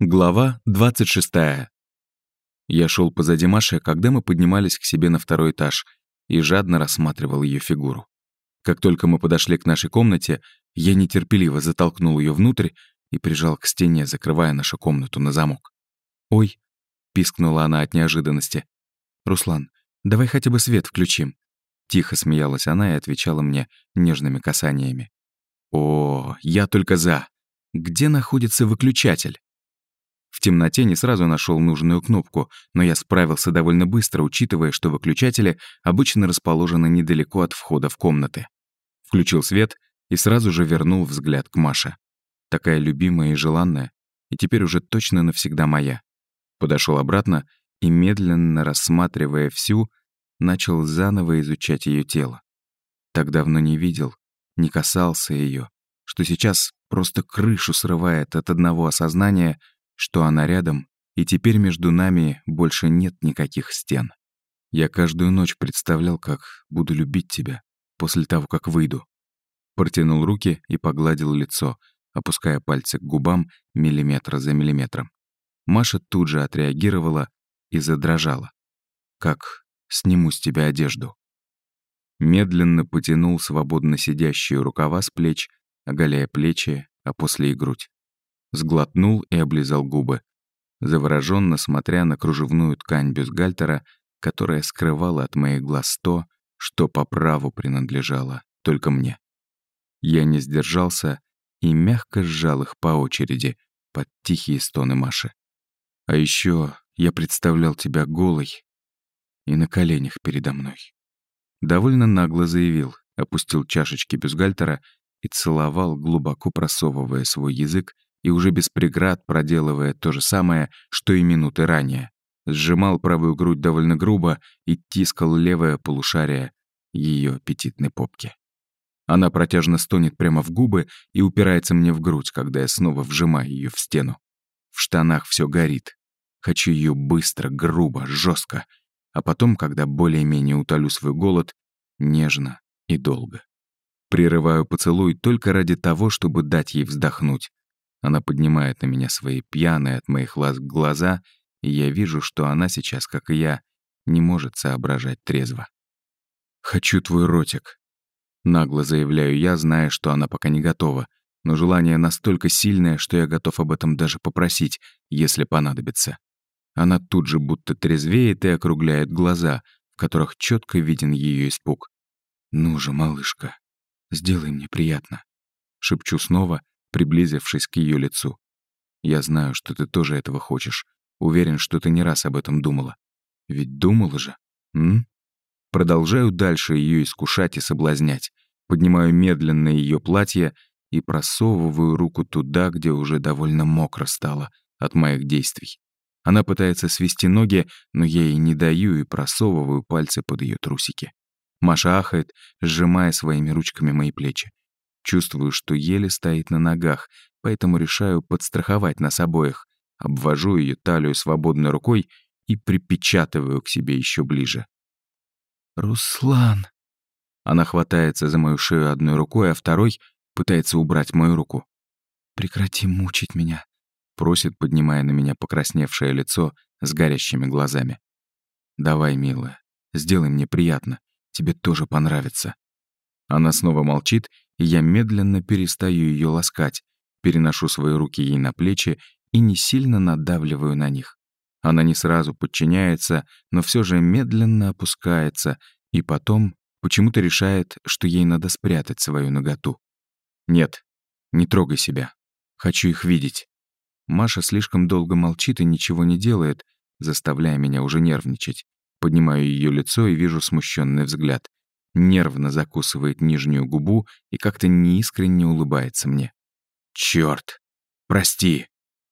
Глава 26. Я шел позади Маши, когда мы поднимались к себе на второй этаж, и жадно рассматривал ее фигуру. Как только мы подошли к нашей комнате, я нетерпеливо затолкнул ее внутрь и прижал к стене, закрывая нашу комнату на замок. «Ой», — пискнула она от неожиданности. «Руслан, давай хотя бы свет включим». Тихо смеялась она и отвечала мне нежными касаниями. «О, я только за. Где находится выключатель?» В темноте не сразу нашел нужную кнопку, но я справился довольно быстро, учитывая, что выключатели обычно расположены недалеко от входа в комнаты. Включил свет и сразу же вернул взгляд к Маше. Такая любимая и желанная, и теперь уже точно навсегда моя. Подошел обратно и, медленно рассматривая всю, начал заново изучать ее тело. Так давно не видел, не касался ее, что сейчас просто крышу срывает от одного осознания — что она рядом, и теперь между нами больше нет никаких стен. Я каждую ночь представлял, как буду любить тебя после того, как выйду. Протянул руки и погладил лицо, опуская пальцы к губам миллиметр за миллиметром. Маша тут же отреагировала и задрожала. Как сниму с тебя одежду. Медленно потянул свободно сидящие рукава с плеч, оголяя плечи, а после и грудь сглотнул и облизал губы, завороженно смотря на кружевную ткань бюстгальтера, которая скрывала от моих глаз то, что по праву принадлежало только мне. Я не сдержался и мягко сжал их по очереди под тихие стоны Маши. А еще я представлял тебя голой и на коленях передо мной. Довольно нагло заявил, опустил чашечки бюстгальтера и целовал, глубоко просовывая свой язык и уже без преград проделывая то же самое, что и минуты ранее. Сжимал правую грудь довольно грубо и тискал левое полушарие ее аппетитной попки. Она протяжно стонет прямо в губы и упирается мне в грудь, когда я снова вжимаю ее в стену. В штанах все горит. Хочу ее быстро, грубо, жестко, а потом, когда более-менее утолю свой голод, нежно и долго. Прерываю поцелуй только ради того, чтобы дать ей вздохнуть, она поднимает на меня свои пьяные от моих ласк глаза, и я вижу, что она сейчас, как и я, не может соображать трезво. «Хочу твой ротик», — нагло заявляю я, зная, что она пока не готова, но желание настолько сильное, что я готов об этом даже попросить, если понадобится. Она тут же будто трезвеет и округляет глаза, в которых четко виден ее испуг. «Ну же, малышка, сделай мне приятно», — шепчу снова, приблизившись к ее лицу. «Я знаю, что ты тоже этого хочешь. Уверен, что ты не раз об этом думала. Ведь думала же, м?» Продолжаю дальше ее искушать и соблазнять. Поднимаю медленно ее платье и просовываю руку туда, где уже довольно мокро стало от моих действий. Она пытается свести ноги, но я ей не даю и просовываю пальцы под ее трусики. Маша ахает, сжимая своими ручками мои плечи. Чувствую, что еле стоит на ногах, поэтому решаю подстраховать нас обоих. Обвожу ее талию свободной рукой и припечатываю к себе еще ближе. «Руслан!» Она хватается за мою шею одной рукой, а второй пытается убрать мою руку. «Прекрати мучить меня», — просит, поднимая на меня покрасневшее лицо с горящими глазами. «Давай, милая, сделай мне приятно, тебе тоже понравится». Она снова молчит я медленно перестаю ее ласкать, переношу свои руки ей на плечи и не сильно надавливаю на них. Она не сразу подчиняется, но все же медленно опускается и потом почему-то решает, что ей надо спрятать свою наготу. «Нет, не трогай себя. Хочу их видеть». Маша слишком долго молчит и ничего не делает, заставляя меня уже нервничать. Поднимаю ее лицо и вижу смущенный взгляд нервно закусывает нижнюю губу и как-то неискренне улыбается мне. «Чёрт! Прости!»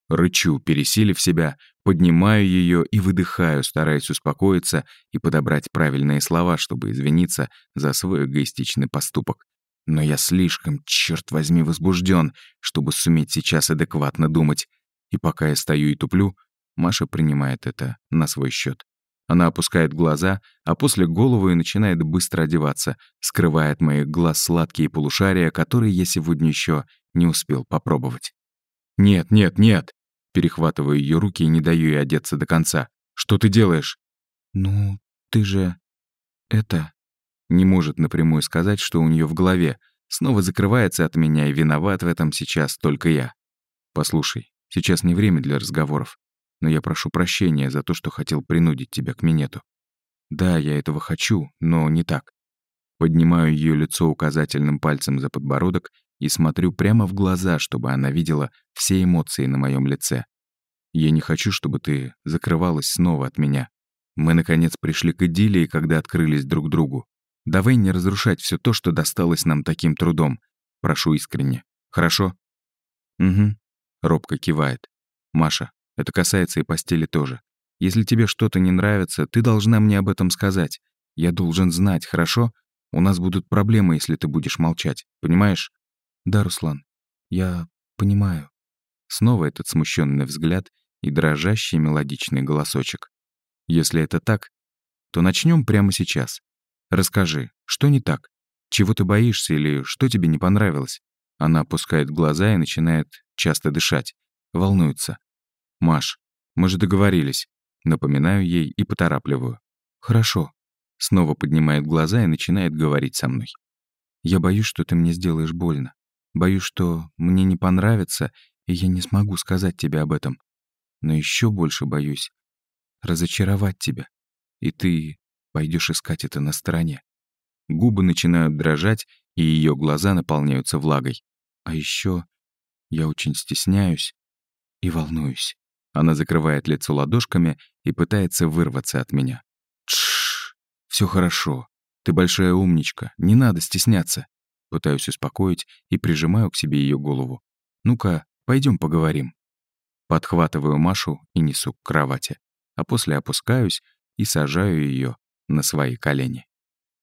Рычу, пересилив себя, поднимаю ее и выдыхаю, стараясь успокоиться и подобрать правильные слова, чтобы извиниться за свой эгоистичный поступок. Но я слишком, черт возьми, возбужден, чтобы суметь сейчас адекватно думать. И пока я стою и туплю, Маша принимает это на свой счет. Она опускает глаза, а после голову и начинает быстро одеваться, скрывая от моих глаз сладкие полушария, которые я сегодня еще не успел попробовать. «Нет, нет, нет!» Перехватываю ее руки и не даю ей одеться до конца. «Что ты делаешь?» «Ну, ты же... это...» Не может напрямую сказать, что у нее в голове. Снова закрывается от меня, и виноват в этом сейчас только я. «Послушай, сейчас не время для разговоров, но я прошу прощения за то, что хотел принудить тебя к минету. Да, я этого хочу, но не так. Поднимаю ее лицо указательным пальцем за подбородок и смотрю прямо в глаза, чтобы она видела все эмоции на моем лице. Я не хочу, чтобы ты закрывалась снова от меня. Мы, наконец, пришли к идиллии, когда открылись друг другу. Давай не разрушать все то, что досталось нам таким трудом. Прошу искренне. Хорошо? Угу. Робко кивает. Маша, это касается и постели тоже. Если тебе что-то не нравится, ты должна мне об этом сказать. Я должен знать, хорошо? У нас будут проблемы, если ты будешь молчать. Понимаешь? Да, Руслан. Я понимаю. Снова этот смущенный взгляд и дрожащий мелодичный голосочек. Если это так, то начнем прямо сейчас. Расскажи, что не так? Чего ты боишься или что тебе не понравилось? Она опускает глаза и начинает часто дышать. Волнуется. Маш, мы же договорились. Напоминаю ей и поторапливаю. Хорошо. Снова поднимает глаза и начинает говорить со мной. Я боюсь, что ты мне сделаешь больно. Боюсь, что мне не понравится, и я не смогу сказать тебе об этом. Но еще больше боюсь разочаровать тебя, и ты пойдешь искать это на стороне. Губы начинают дрожать, и ее глаза наполняются влагой. А еще я очень стесняюсь и волнуюсь. Она закрывает лицо ладошками и пытается вырваться от меня. Тш, все хорошо. Ты большая умничка, не надо стесняться. Пытаюсь успокоить и прижимаю к себе ее голову. Ну-ка, пойдем поговорим. Подхватываю Машу и несу к кровати, а после опускаюсь и сажаю ее на свои колени.